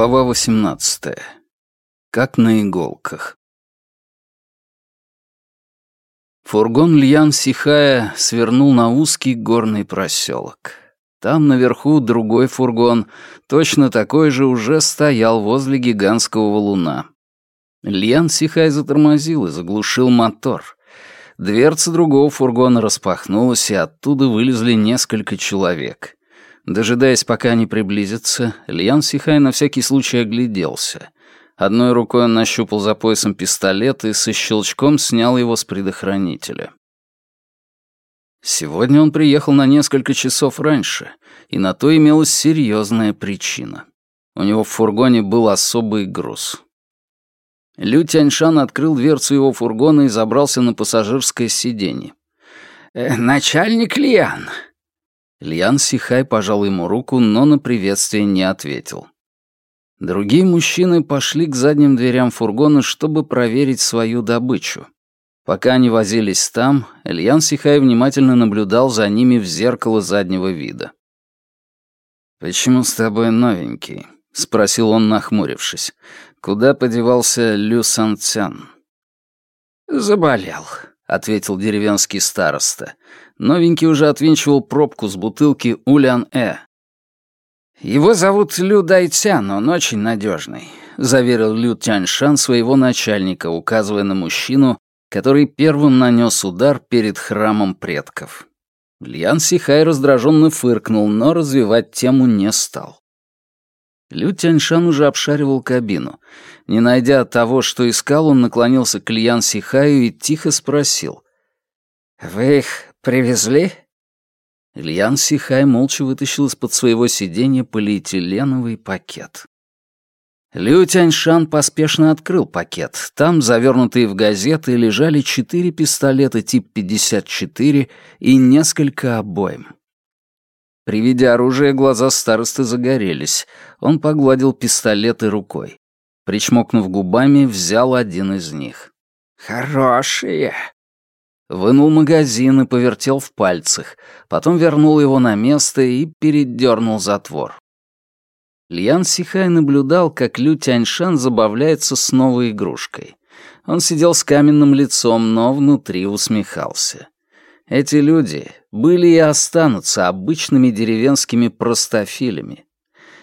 Глава 18. Как на иголках. Фургон Льян Сихая свернул на узкий горный проселок. Там наверху другой фургон, точно такой же, уже стоял возле гигантского валуна. Льян Сихай затормозил и заглушил мотор. Дверца другого фургона распахнулась, и оттуда вылезли несколько человек — Дожидаясь, пока они приблизятся, Льян Сихай на всякий случай огляделся. Одной рукой он нащупал за поясом пистолет и со щелчком снял его с предохранителя. Сегодня он приехал на несколько часов раньше, и на то имелась серьезная причина. У него в фургоне был особый груз. Лю Тяньшан открыл дверцу его фургона и забрался на пассажирское сиденье. «Э, «Начальник Лиан, Льян Сихай пожал ему руку, но на приветствие не ответил. Другие мужчины пошли к задним дверям фургона, чтобы проверить свою добычу. Пока они возились там, Льян Сихай внимательно наблюдал за ними в зеркало заднего вида. «Почему с тобой новенький?» — спросил он, нахмурившись. «Куда подевался Лю Сан Цян?» «Заболел», — ответил деревенский староста. Новенький уже отвинчивал пробку с бутылки Улян-Э. «Его зовут Лю Дайцян, он очень надежный», — заверил Лю Тяньшан своего начальника, указывая на мужчину, который первым нанес удар перед храмом предков. Льян Сихай раздраженно фыркнул, но развивать тему не стал. Лю Тяньшан уже обшаривал кабину. Не найдя того, что искал, он наклонился к Льян Сихаю и тихо спросил. «Вы их «Привезли?» Ильян Сихай молча вытащил из-под своего сиденья полиэтиленовый пакет. Лю Тяньшан поспешно открыл пакет. Там, завернутые в газеты, лежали четыре пистолета тип 54 и несколько обоим. При виде оружия глаза старосты загорелись. Он погладил пистолеты рукой. Причмокнув губами, взял один из них. «Хорошие», Вынул магазин и повертел в пальцах, потом вернул его на место и передернул затвор. Льян Сихай наблюдал, как Лю Тяньшан забавляется с новой игрушкой. Он сидел с каменным лицом, но внутри усмехался. Эти люди были и останутся обычными деревенскими простофилями.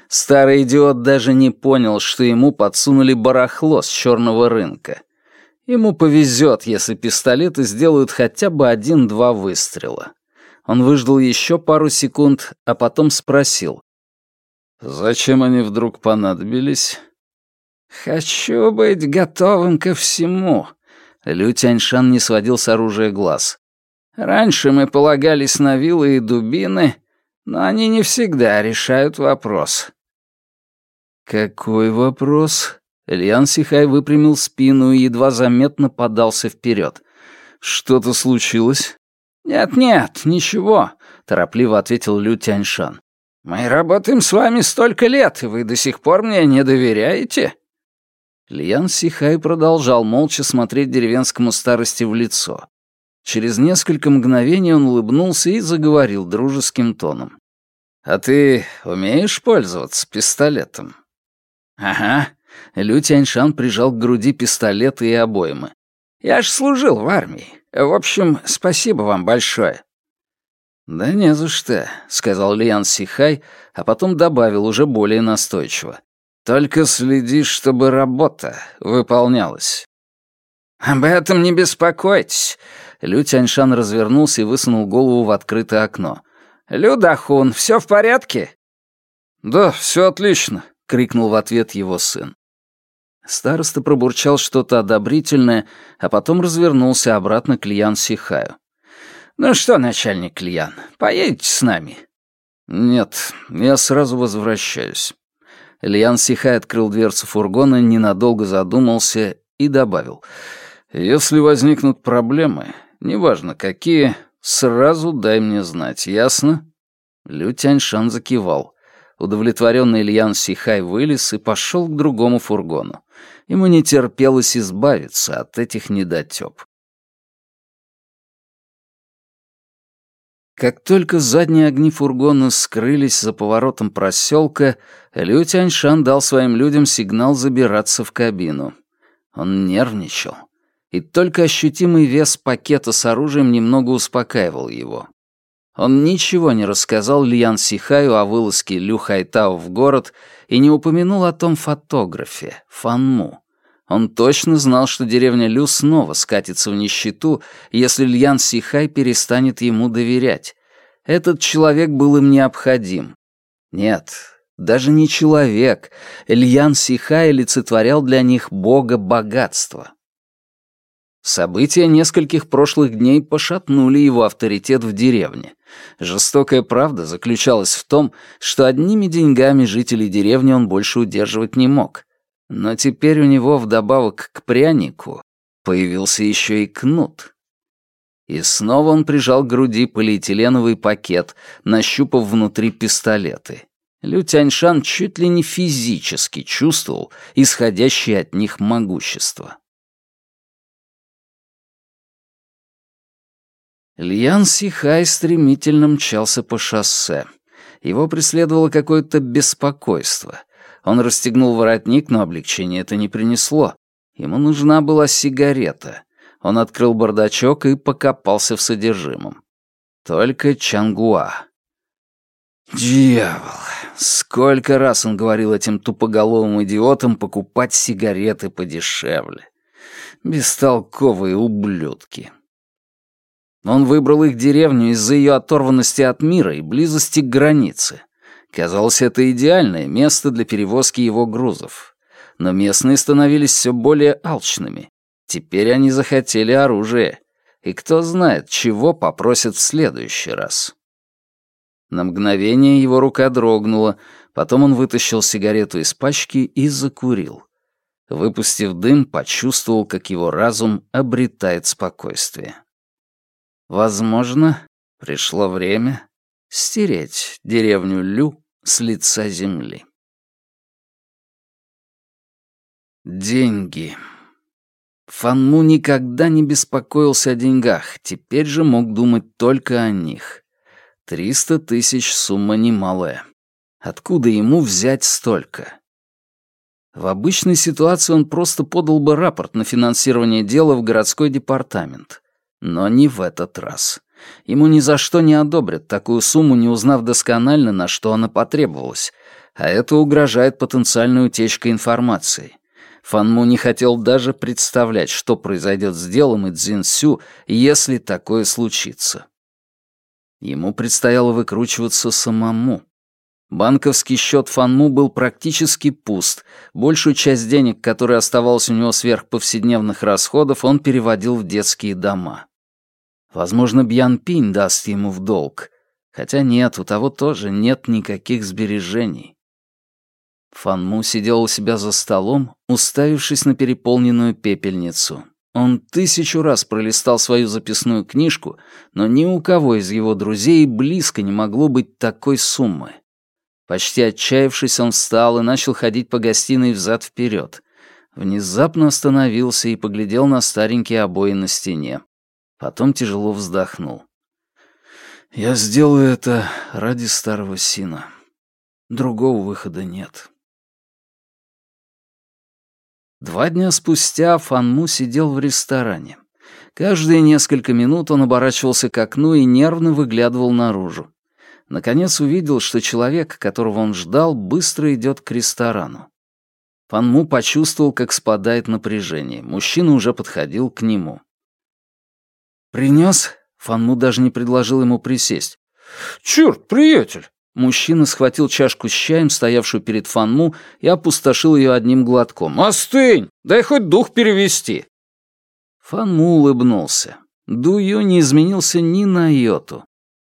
Старый идиот даже не понял, что ему подсунули барахло с черного рынка — Ему повезет, если пистолеты сделают хотя бы один-два выстрела. Он выждал еще пару секунд, а потом спросил. «Зачем они вдруг понадобились?» «Хочу быть готовым ко всему», — Лю Тяньшан не сводил с оружия глаз. «Раньше мы полагались на вилы и дубины, но они не всегда решают вопрос». «Какой вопрос?» Ильян Сихай выпрямил спину и едва заметно подался вперед. «Что-то случилось?» «Нет-нет, ничего», — торопливо ответил Лю Тяньшан. «Мы работаем с вами столько лет, и вы до сих пор мне не доверяете?» Лиян Сихай продолжал молча смотреть деревенскому старости в лицо. Через несколько мгновений он улыбнулся и заговорил дружеским тоном. «А ты умеешь пользоваться пистолетом?» «Ага», Лю Тяньшан прижал к груди пистолеты и обоймы. «Я ж служил в армии. В общем, спасибо вам большое». «Да не за что», — сказал Лиан Сихай, а потом добавил уже более настойчиво. «Только следи, чтобы работа выполнялась». «Об этом не беспокойтесь». Лю Тяньшан развернулся и высунул голову в открытое окно. «Лю Дахун, все в порядке?» «Да, все отлично», — крикнул в ответ его сын. Староста пробурчал что-то одобрительное, а потом развернулся обратно к Льян Сихаю. «Ну что, начальник Льян, поедете с нами?» «Нет, я сразу возвращаюсь». Льян Сихай открыл дверцу фургона, ненадолго задумался и добавил. «Если возникнут проблемы, неважно какие, сразу дай мне знать, ясно?» Лю Тяньшан закивал. Удовлетворенный Ильян Сихай вылез и пошел к другому фургону. Ему не терпелось избавиться от этих недотеп. Как только задние огни фургона скрылись за поворотом проселка, Лю Тяньшан дал своим людям сигнал забираться в кабину. Он нервничал, и только ощутимый вес пакета с оружием немного успокаивал его. Он ничего не рассказал Льян Сихаю о вылазке Лю Хайтао в город и не упомянул о том фотографе, Фанму. Он точно знал, что деревня Лю снова скатится в нищету, если Льян Сихай перестанет ему доверять. Этот человек был им необходим. Нет, даже не человек. Льян Сихай олицетворял для них бога богатства. События нескольких прошлых дней пошатнули его авторитет в деревне. Жестокая правда заключалась в том, что одними деньгами жителей деревни он больше удерживать не мог. Но теперь у него вдобавок к прянику появился еще и кнут. И снова он прижал к груди полиэтиленовый пакет, нащупав внутри пистолеты. Лю Тяньшан чуть ли не физически чувствовал исходящее от них могущество. Льян Сихай стремительно мчался по шоссе. Его преследовало какое-то беспокойство. Он расстегнул воротник, но облегчение это не принесло. Ему нужна была сигарета. Он открыл бардачок и покопался в содержимом. Только Чангуа. Дьявол! Сколько раз он говорил этим тупоголовым идиотам покупать сигареты подешевле. Бестолковые ублюдки. Он выбрал их деревню из-за ее оторванности от мира и близости к границе. Казалось, это идеальное место для перевозки его грузов. Но местные становились все более алчными. Теперь они захотели оружие. И кто знает, чего попросят в следующий раз. На мгновение его рука дрогнула, потом он вытащил сигарету из пачки и закурил. Выпустив дым, почувствовал, как его разум обретает спокойствие. Возможно, пришло время стереть деревню Лю с лица земли. Деньги. Фанму никогда не беспокоился о деньгах, теперь же мог думать только о них. Триста тысяч — сумма немалая. Откуда ему взять столько? В обычной ситуации он просто подал бы рапорт на финансирование дела в городской департамент. Но не в этот раз. Ему ни за что не одобрят такую сумму, не узнав досконально, на что она потребовалась, а это угрожает потенциальной утечкой информации. Фанму не хотел даже представлять, что произойдет с делом и Цзинсю, если такое случится. Ему предстояло выкручиваться самому. Банковский счет Фанму был практически пуст. Большую часть денег, которая оставалась у него сверх повседневных расходов, он переводил в детские дома. Возможно, Бьян Пинь даст ему в долг. Хотя нет, у того тоже нет никаких сбережений. Фанму сидел у себя за столом, уставившись на переполненную пепельницу. Он тысячу раз пролистал свою записную книжку, но ни у кого из его друзей близко не могло быть такой суммы. Почти отчаявшись, он встал и начал ходить по гостиной взад-вперед. Внезапно остановился и поглядел на старенькие обои на стене. Потом тяжело вздохнул. «Я сделаю это ради старого сина. Другого выхода нет». Два дня спустя Фанму сидел в ресторане. Каждые несколько минут он оборачивался к окну и нервно выглядывал наружу. Наконец увидел, что человек, которого он ждал, быстро идет к ресторану. Фанму почувствовал, как спадает напряжение. Мужчина уже подходил к нему. «Принес?» Фанму даже не предложил ему присесть. «Чёрт, приятель!» Мужчина схватил чашку с чаем, стоявшую перед Фанму, и опустошил ее одним глотком. «Остынь! Дай хоть дух перевести!» Фанму улыбнулся. Дую не изменился ни на йоту.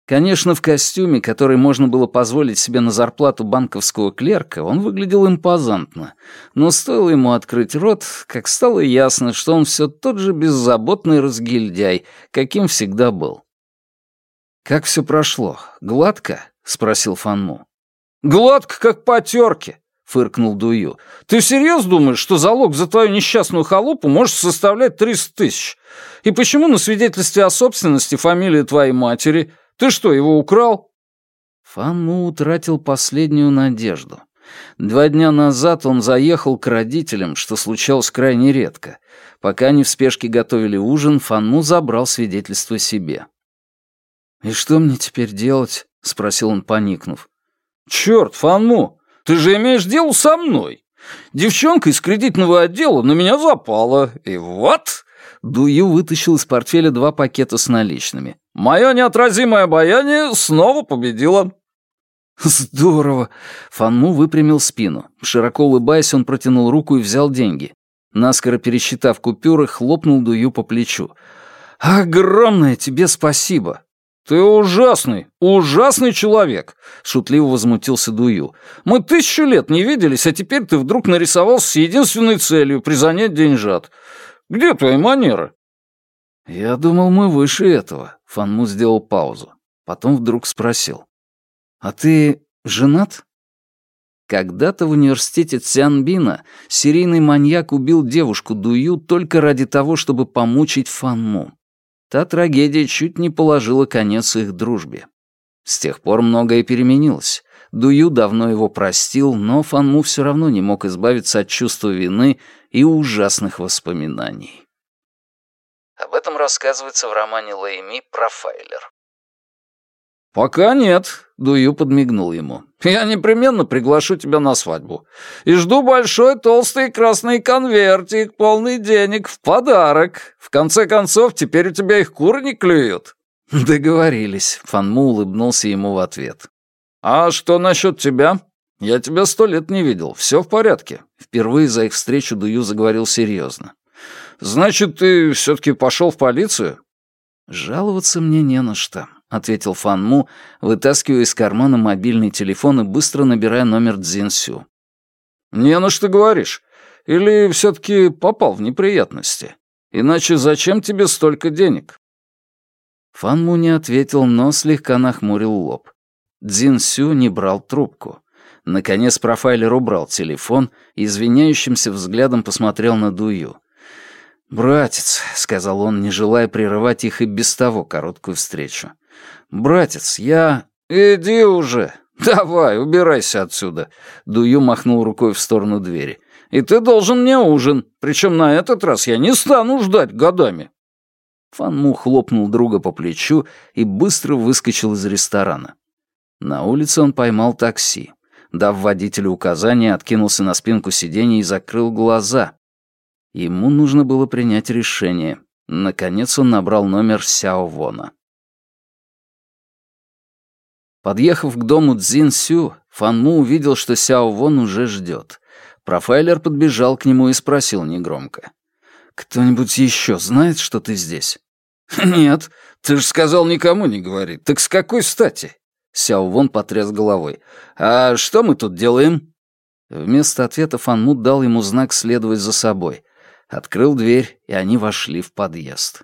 Конечно, в костюме, который можно было позволить себе на зарплату банковского клерка, он выглядел импозантно. Но стоило ему открыть рот, как стало ясно, что он все тот же беззаботный разгильдяй, каким всегда был. «Как все прошло? Гладко?» — спросил Фанму. «Гладко, как по терке», — фыркнул Дую. «Ты серьезно думаешь, что залог за твою несчастную халупу может составлять 300 тысяч? И почему на свидетельстве о собственности фамилия твоей матери Ты что, его украл?» Фан Му утратил последнюю надежду. Два дня назад он заехал к родителям, что случалось крайне редко. Пока они в спешке готовили ужин, Фан Му забрал свидетельство себе. «И что мне теперь делать?» — спросил он, поникнув. «Чёрт, Фан Му, ты же имеешь дело со мной. Девчонка из кредитного отдела на меня запала, и вот...» Дую вытащил из портфеля два пакета с наличными. «Мое неотразимое обаяние снова победило». «Здорово!» Фанму выпрямил спину. Широко улыбаясь, он протянул руку и взял деньги. Наскоро пересчитав купюры, хлопнул Дую по плечу. «Огромное тебе спасибо!» «Ты ужасный, ужасный человек!» — шутливо возмутился Дую. «Мы тысячу лет не виделись, а теперь ты вдруг нарисовался с единственной целью — призанять деньжат. Где твои манеры?» «Я думал, мы выше этого», — Фанму сделал паузу. Потом вдруг спросил. «А ты женат?» Когда-то в университете Цянбина серийный маньяк убил девушку Дую только ради того, чтобы помучить Фанму. Та трагедия чуть не положила конец их дружбе. С тех пор многое переменилось. Дую давно его простил, но Фанму все равно не мог избавиться от чувства вины и ужасных воспоминаний. Об этом рассказывается в романе Лэйми «Профайлер». «Пока нет», — Дую подмигнул ему. «Я непременно приглашу тебя на свадьбу. И жду большой толстый красный конвертик, полный денег, в подарок. В конце концов, теперь у тебя их куры не клюют». «Договорились», — Фанму улыбнулся ему в ответ. «А что насчет тебя? Я тебя сто лет не видел. Все в порядке». Впервые за их встречу Дую заговорил серьезно. «Значит, ты все-таки пошел в полицию?» «Жаловаться мне не на что», — ответил Фан Му, вытаскивая из кармана мобильный телефон и быстро набирая номер Цзинсю. «Не на что говоришь. Или все-таки попал в неприятности? Иначе зачем тебе столько денег?» Фан Му не ответил, но слегка нахмурил лоб. Цзин Сю не брал трубку. Наконец профайлер убрал телефон и извиняющимся взглядом посмотрел на Дую. «Братец», — сказал он, не желая прерывать их и без того короткую встречу. «Братец, я...» «Иди уже! Давай, убирайся отсюда!» Дую махнул рукой в сторону двери. «И ты должен мне ужин, причем на этот раз я не стану ждать годами!» Фанму хлопнул друга по плечу и быстро выскочил из ресторана. На улице он поймал такси. Дав водителю указание, откинулся на спинку сиденья и закрыл глаза. Ему нужно было принять решение. Наконец он набрал номер Сяо Вона. Подъехав к дому Цзин Сю, Фан Му увидел, что Сяо Вон уже ждет. Профайлер подбежал к нему и спросил негромко. «Кто-нибудь еще знает, что ты здесь?» «Нет, ты же сказал никому не говорить. Так с какой стати?» Сяо Вон потряс головой. «А что мы тут делаем?» Вместо ответа Фан Му дал ему знак следовать за собой. Открыл дверь, и они вошли в подъезд.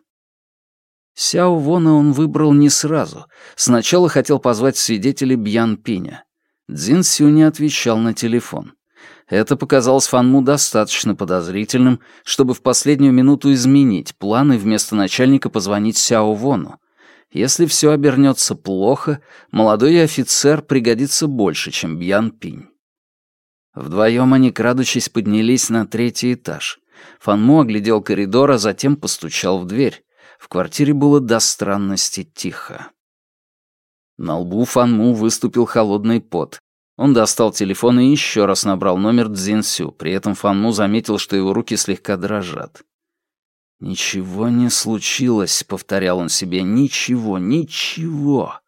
Сяо Вона он выбрал не сразу. Сначала хотел позвать свидетелей Бьян Пиня. Цзин Сю не отвечал на телефон. Это показалось Фанму достаточно подозрительным, чтобы в последнюю минуту изменить планы вместо начальника позвонить Сяо Вону. Если все обернется плохо, молодой офицер пригодится больше, чем Бьян Пинь. Вдвоем они, крадучись, поднялись на третий этаж. Фанму оглядел коридор, а затем постучал в дверь. В квартире было до странности тихо. На лбу Фанму выступил холодный пот. Он достал телефон и еще раз набрал номер Цзинсю, при этом Фанму заметил, что его руки слегка дрожат. «Ничего не случилось», — повторял он себе, — «ничего, ничего».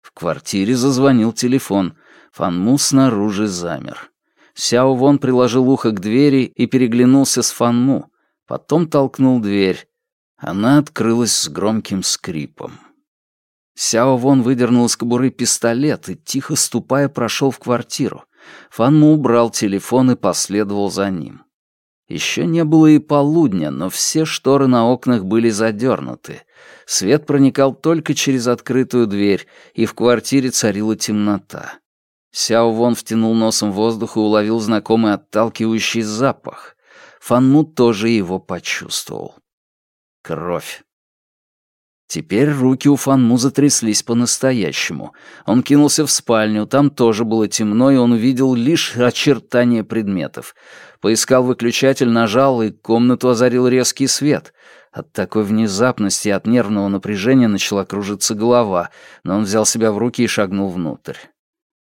В квартире зазвонил телефон. Фанму снаружи замер. Сяо Вон приложил ухо к двери и переглянулся с Фанму. Потом толкнул дверь. Она открылась с громким скрипом. Сяо Вон выдернул из кобуры пистолет и, тихо ступая, прошел в квартиру. Фанму убрал телефон и последовал за ним. Еще не было и полудня, но все шторы на окнах были задернуты. Свет проникал только через открытую дверь, и в квартире царила темнота. Сяо Вон втянул носом воздух и уловил знакомый отталкивающий запах. Фанму тоже его почувствовал. Кровь. Теперь руки у Фанму затряслись по-настоящему. Он кинулся в спальню, там тоже было темно, и он увидел лишь очертания предметов. Поискал выключатель, нажал, и комнату озарил резкий свет. От такой внезапности и от нервного напряжения начала кружиться голова, но он взял себя в руки и шагнул внутрь.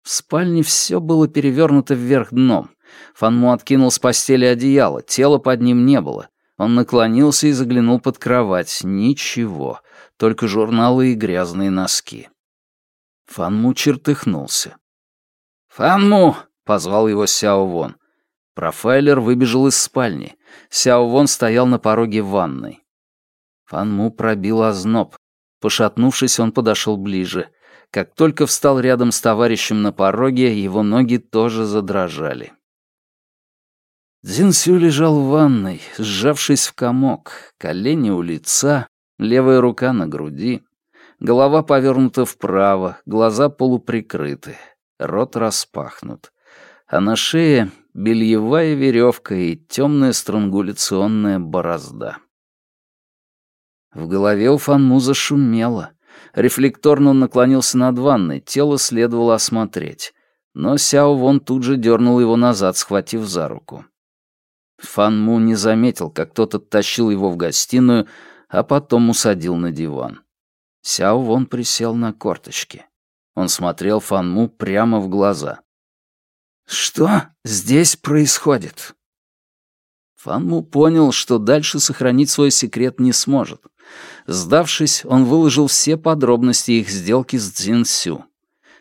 В спальне все было перевернуто вверх дном. Фанму откинул с постели одеяло, тела под ним не было. Он наклонился и заглянул под кровать. Ничего, только журналы и грязные носки. Фанму чертыхнулся. «Фанму!» — позвал его Сяо Вон. Профайлер выбежал из спальни. Сяо Вон стоял на пороге ванной. Фанму пробил озноб. Пошатнувшись, он подошел ближе. Как только встал рядом с товарищем на пороге, его ноги тоже задрожали. Дзинсю лежал в ванной, сжавшись в комок, колени у лица, левая рука на груди, голова повернута вправо, глаза полуприкрыты, рот распахнут, а на шее бельевая веревка и темная странгуляционная борозда. В голове у Фанмуза шумело. Рефлекторно он наклонился над ванной, тело следовало осмотреть. Но Сяо Вон тут же дернул его назад, схватив за руку. Фанму не заметил, как кто-то тащил его в гостиную, а потом усадил на диван. Сяо Вон присел на корточки. Он смотрел Фанму прямо в глаза. «Что здесь происходит?» Фанму понял, что дальше сохранить свой секрет не сможет. Сдавшись, он выложил все подробности их сделки с Цзинсю.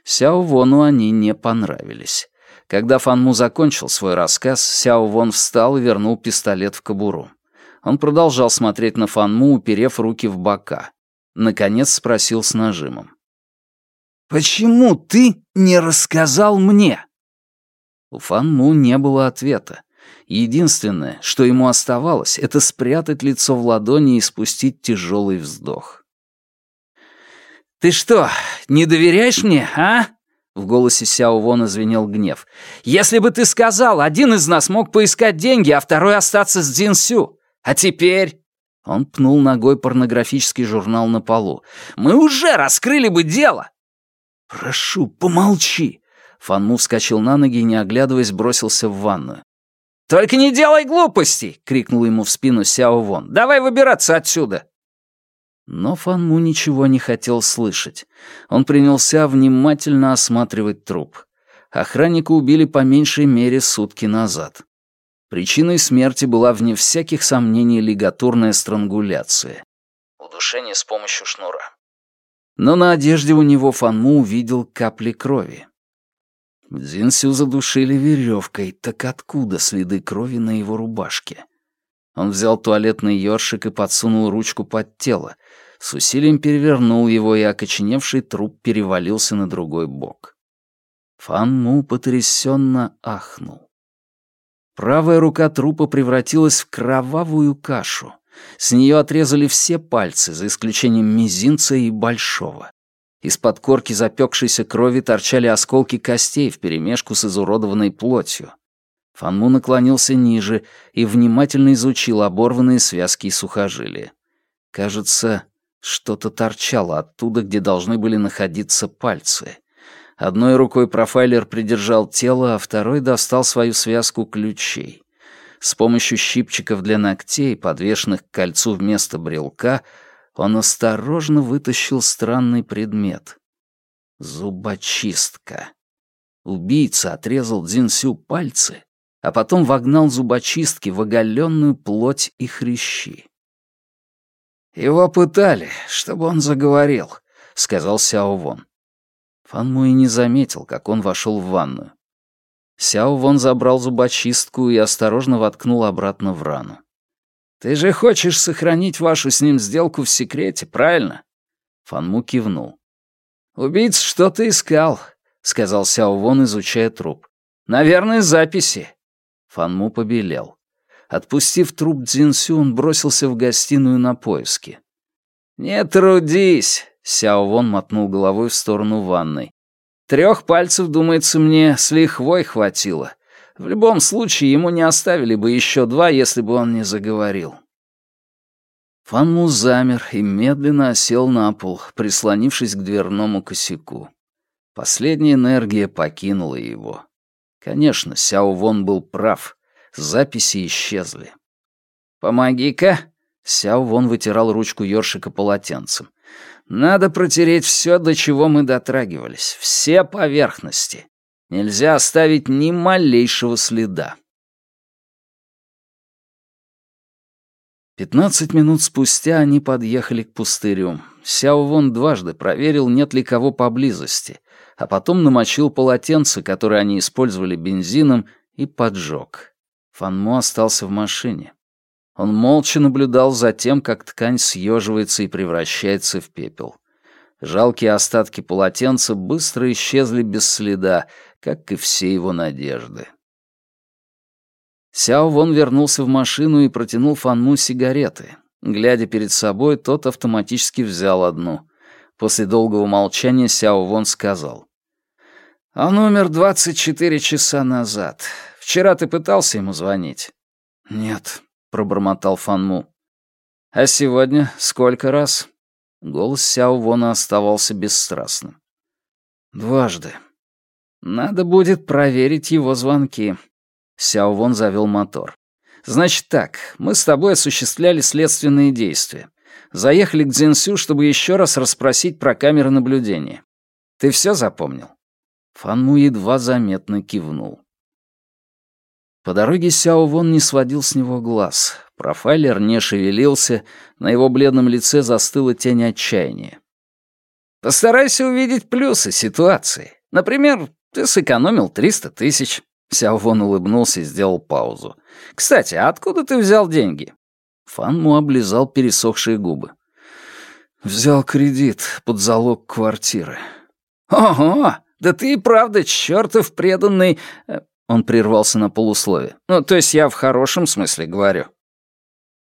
Сяо Вону они не понравились. Когда Фанму закончил свой рассказ, Сяо Вон встал и вернул пистолет в кобуру. Он продолжал смотреть на Фанму, уперев руки в бока. Наконец спросил с нажимом. «Почему ты не рассказал мне?» У Фанму не было ответа. Единственное, что ему оставалось, это спрятать лицо в ладони и спустить тяжелый вздох. «Ты что, не доверяешь мне, а?» В голосе Сяо Вона звенел гнев. «Если бы ты сказал, один из нас мог поискать деньги, а второй остаться с Дзинсю. А теперь...» Он пнул ногой порнографический журнал на полу. «Мы уже раскрыли бы дело!» «Прошу, помолчи!» Фанму вскочил на ноги и, не оглядываясь, бросился в ванную. «Только не делай глупостей!» — крикнул ему в спину Сяо Вон. «Давай выбираться отсюда!» Но Фанму ничего не хотел слышать. Он принялся внимательно осматривать труп. Охранника убили по меньшей мере сутки назад. Причиной смерти была, вне всяких сомнений, лигатурная странгуляция. Удушение с помощью шнура. Но на одежде у него Фанму увидел капли крови. Дзинсю задушили веревкой, так откуда следы крови на его рубашке? Он взял туалетный ёршик и подсунул ручку под тело, с усилием перевернул его, и окоченевший труп перевалился на другой бок. Фан Му потрясенно ахнул. Правая рука трупа превратилась в кровавую кашу. С нее отрезали все пальцы, за исключением мизинца и большого. Из-под корки запекшейся крови торчали осколки костей вперемешку с изуродованной плотью. Фанму наклонился ниже и внимательно изучил оборванные связки и сухожилия. Кажется, что-то торчало оттуда, где должны были находиться пальцы. Одной рукой профайлер придержал тело, а второй достал свою связку ключей. С помощью щипчиков для ногтей, подвешенных к кольцу вместо брелка, он осторожно вытащил странный предмет. Зубочистка. Убийца отрезал Дзинсю пальцы а потом вогнал зубочистки в оголенную плоть и хрящи. «Его пытали, чтобы он заговорил», — сказал Сяо Вон. Фан Муи не заметил, как он вошел в ванную. Сяо Вон забрал зубочистку и осторожно воткнул обратно в рану. «Ты же хочешь сохранить вашу с ним сделку в секрете, правильно?» Фанму кивнул. «Убийца что-то искал», — сказал Сяо Вон, изучая труп. «Наверное, записи. Фанму побелел. Отпустив труп Цзинсю, он бросился в гостиную на поиски. «Не трудись!» — Сяо Вон мотнул головой в сторону ванной. «Трех пальцев, думается мне, с лихвой хватило. В любом случае, ему не оставили бы еще два, если бы он не заговорил». Фанму замер и медленно осел на пол, прислонившись к дверному косяку. Последняя энергия покинула его. Конечно, Сяо Вон был прав. Записи исчезли. «Помоги-ка!» Сяо Вон вытирал ручку ёршика полотенцем. «Надо протереть все, до чего мы дотрагивались. Все поверхности. Нельзя оставить ни малейшего следа». Пятнадцать минут спустя они подъехали к пустырю. Сяо Вон дважды проверил, нет ли кого поблизости, а потом намочил полотенце, которое они использовали бензином, и поджег. Фанмо остался в машине. Он молча наблюдал за тем, как ткань съеживается и превращается в пепел. Жалкие остатки полотенца быстро исчезли без следа, как и все его надежды. Сяо Вон вернулся в машину и протянул Фанму сигареты. Глядя перед собой, тот автоматически взял одну. После долгого молчания Сяо Вон сказал. «Он умер 24 часа назад. Вчера ты пытался ему звонить?» «Нет», — пробормотал Фанму. «А сегодня сколько раз?» Голос Сяо Вона оставался бесстрастным. «Дважды. Надо будет проверить его звонки». Сяо Вон завел мотор. «Значит так, мы с тобой осуществляли следственные действия. Заехали к Дзинсю, чтобы еще раз расспросить про камеры наблюдения. Ты все запомнил?» Фанму едва заметно кивнул. По дороге Сяо Вон не сводил с него глаз. Профайлер не шевелился, на его бледном лице застыла тень отчаяния. «Постарайся увидеть плюсы ситуации. Например, ты сэкономил 300 тысяч». Сяо Вон улыбнулся и сделал паузу. «Кстати, а откуда ты взял деньги?» Фан Му облизал пересохшие губы. «Взял кредит под залог квартиры». «Ого! Да ты и правда чертов преданный...» э, он прервался на полуслове. «Ну, то есть я в хорошем смысле говорю».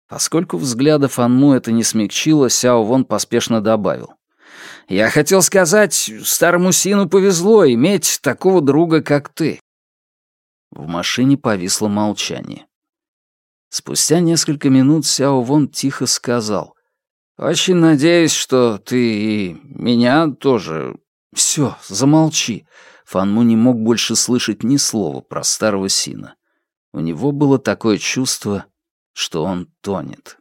Поскольку взгляда Фанму это не смягчило, Сяо Вон поспешно добавил. «Я хотел сказать, старому Сину повезло иметь такого друга, как ты». В машине повисло молчание. Спустя несколько минут Сяо Вон тихо сказал. «Очень надеюсь, что ты и меня тоже...» «Все, замолчи. Фанму не мог больше слышать ни слова про старого Сина. У него было такое чувство, что он тонет.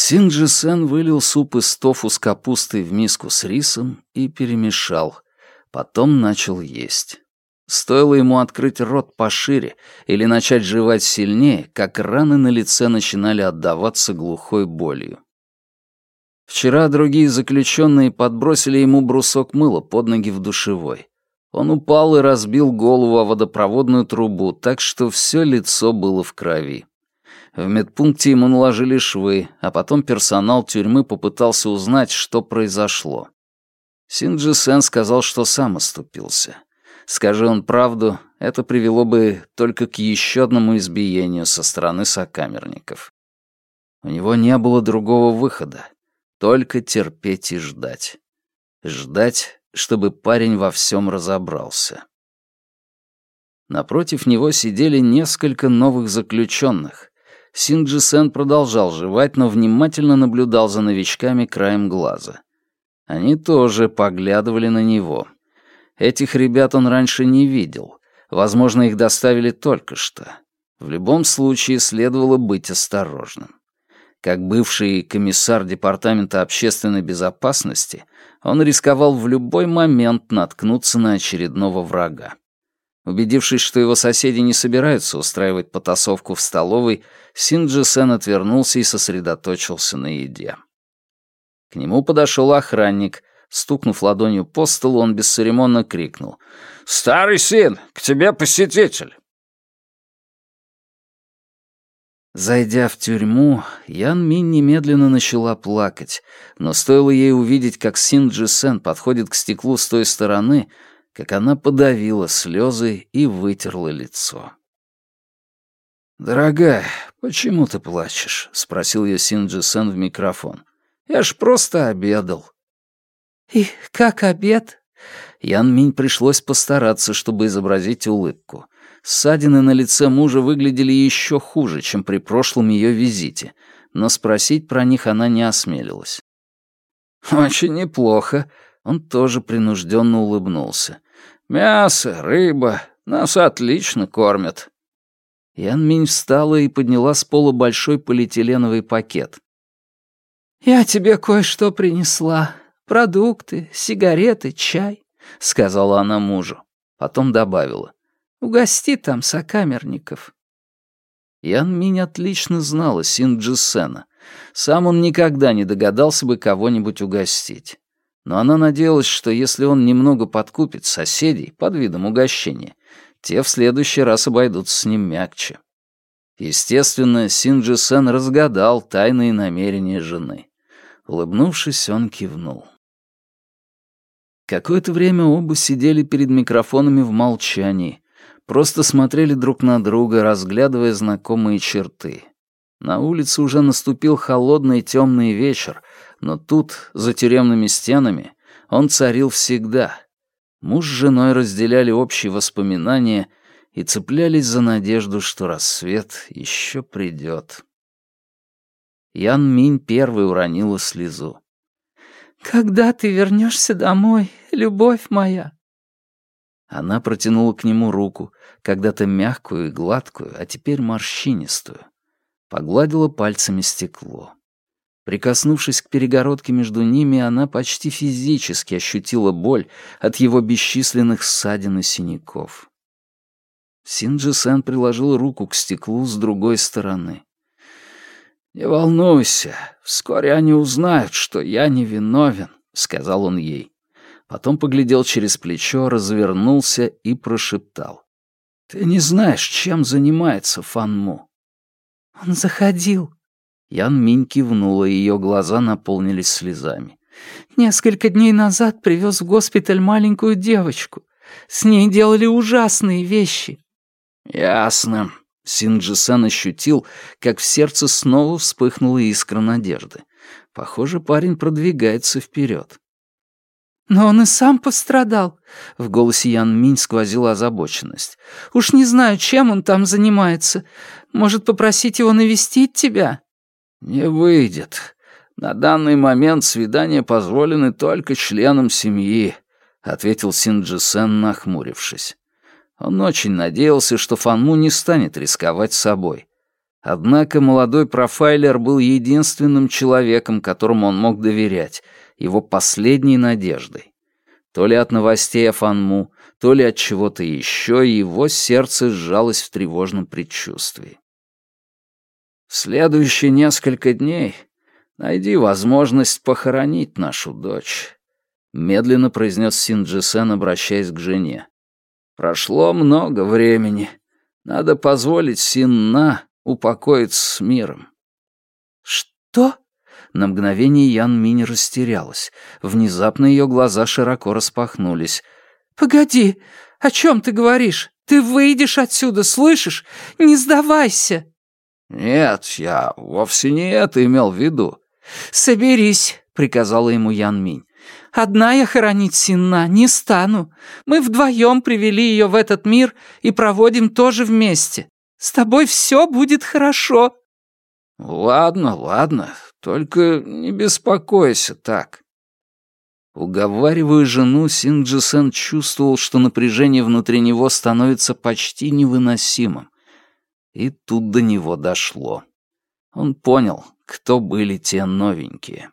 Син Джисен вылил суп из тофу с капустой в миску с рисом и перемешал. Потом начал есть. Стоило ему открыть рот пошире или начать жевать сильнее, как раны на лице начинали отдаваться глухой болью. Вчера другие заключенные подбросили ему брусок мыла под ноги в душевой. Он упал и разбил голову о водопроводную трубу, так что все лицо было в крови. В медпункте ему наложили швы, а потом персонал тюрьмы попытался узнать, что произошло. Синджи Сен сказал, что сам оступился. Скажи он правду, это привело бы только к еще одному избиению со стороны сокамерников. У него не было другого выхода. Только терпеть и ждать. Ждать, чтобы парень во всем разобрался. Напротив него сидели несколько новых заключенных. Синджи Сен продолжал жевать, но внимательно наблюдал за новичками краем глаза. Они тоже поглядывали на него. Этих ребят он раньше не видел. Возможно, их доставили только что. В любом случае следовало быть осторожным. Как бывший комиссар Департамента общественной безопасности, он рисковал в любой момент наткнуться на очередного врага. Убедившись, что его соседи не собираются устраивать потасовку в столовой, Синджи Сен отвернулся и сосредоточился на еде. К нему подошел охранник. Стукнув ладонью по столу, он бесцеремонно крикнул. «Старый Син, к тебе посетитель!» Зайдя в тюрьму, Ян Мин немедленно начала плакать, но стоило ей увидеть, как Син Джи Сен подходит к стеклу с той стороны, как она подавила слезы и вытерла лицо. «Дорогая, почему ты плачешь?» — спросил ее Син Джи Сен в микрофон. «Я ж просто обедал». «И как обед?» Ян Минь пришлось постараться, чтобы изобразить улыбку. Ссадины на лице мужа выглядели еще хуже, чем при прошлом ее визите, но спросить про них она не осмелилась. «Очень неплохо», — он тоже принужденно улыбнулся. «Мясо, рыба, нас отлично кормят». Ян Минь встала и подняла с пола большой полиэтиленовый пакет. «Я тебе кое-что принесла. Продукты, сигареты, чай», — сказала она мужу. Потом добавила. «Угости там сокамерников». Ян Минь отлично знала Син Джисена. Сам он никогда не догадался бы кого-нибудь угостить. Но она надеялась, что если он немного подкупит соседей под видом угощения, те в следующий раз обойдутся с ним мягче. Естественно, Синджи Сен разгадал тайные намерения жены. Улыбнувшись, он кивнул. Какое-то время оба сидели перед микрофонами в молчании, просто смотрели друг на друга, разглядывая знакомые черты. На улице уже наступил холодный темный вечер, но тут, за тюремными стенами, он царил всегда. Муж с женой разделяли общие воспоминания и цеплялись за надежду, что рассвет еще придет. Ян Минь первой уронила слезу. «Когда ты вернешься домой, любовь моя?» Она протянула к нему руку, когда-то мягкую и гладкую, а теперь морщинистую. Погладила пальцами стекло. Прикоснувшись к перегородке между ними, она почти физически ощутила боль от его бесчисленных ссадин и синяков. Синджи Сен приложил руку к стеклу с другой стороны. «Не волнуйся, вскоре они узнают, что я невиновен», — сказал он ей. Потом поглядел через плечо, развернулся и прошептал. «Ты не знаешь, чем занимается Фанму?» «Он заходил». Ян Минь кивнула, и ее глаза наполнились слезами. «Несколько дней назад привез в госпиталь маленькую девочку. С ней делали ужасные вещи». «Ясно». Синджи-сан ощутил, как в сердце снова вспыхнула искра надежды. Похоже, парень продвигается вперед. «Но он и сам пострадал», — в голосе Ян Минь сквозила озабоченность. «Уж не знаю, чем он там занимается. Может, попросить его навестить тебя?» «Не выйдет. На данный момент свидания позволены только членам семьи», — ответил Синджи Сен, нахмурившись. Он очень надеялся, что Фанму не станет рисковать собой. Однако молодой профайлер был единственным человеком, которому он мог доверять, его последней надеждой. То ли от новостей о Фанму, то ли от чего-то еще, его сердце сжалось в тревожном предчувствии. Следующие несколько дней найди возможность похоронить нашу дочь, медленно произнес Синджисен, обращаясь к жене. Прошло много времени. Надо позволить Синна упокоиться с миром. Что? На мгновение Ян Минь растерялась. Внезапно ее глаза широко распахнулись. «Погоди, о чем ты говоришь? Ты выйдешь отсюда, слышишь? Не сдавайся!» «Нет, я вовсе не это имел в виду». «Соберись», — приказала ему Ян Минь. Одна я хоронить Синна не стану. Мы вдвоем привели ее в этот мир и проводим тоже вместе. С тобой все будет хорошо». «Ладно, ладно, только не беспокойся так». Уговаривая жену, Синджи-сен чувствовал, что напряжение внутри него становится почти невыносимым. И тут до него дошло. Он понял, кто были те новенькие.